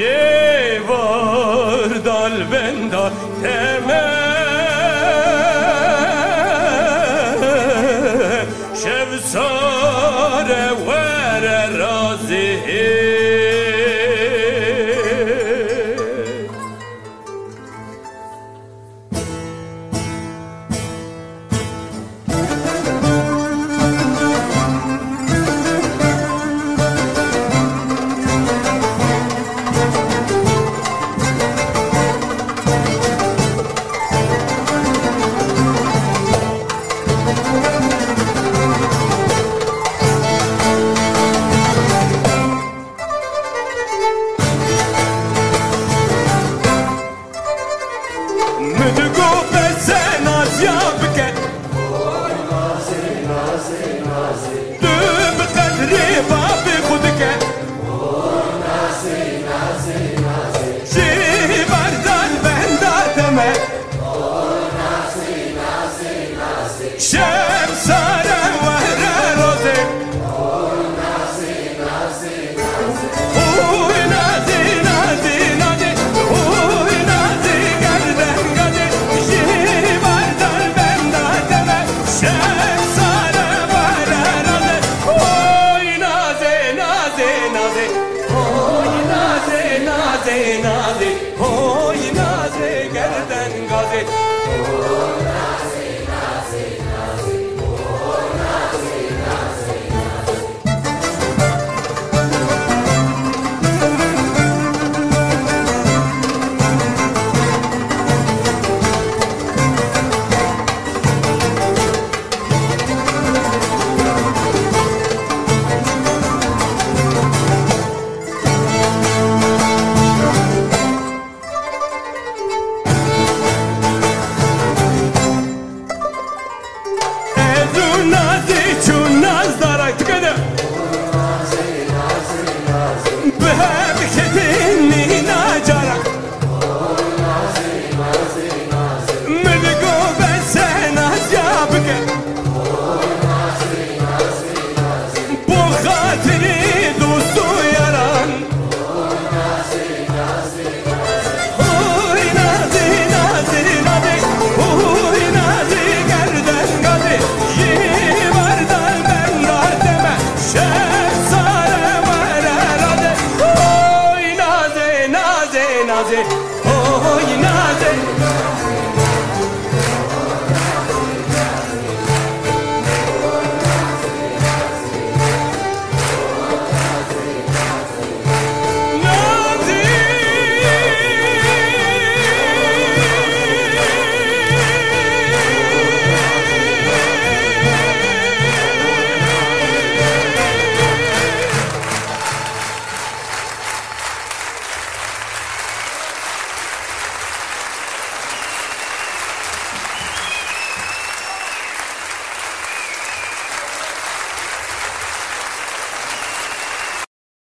Yeah! البندر تمام شب the Nazi Nazi Oy Nazi gerden gazi it.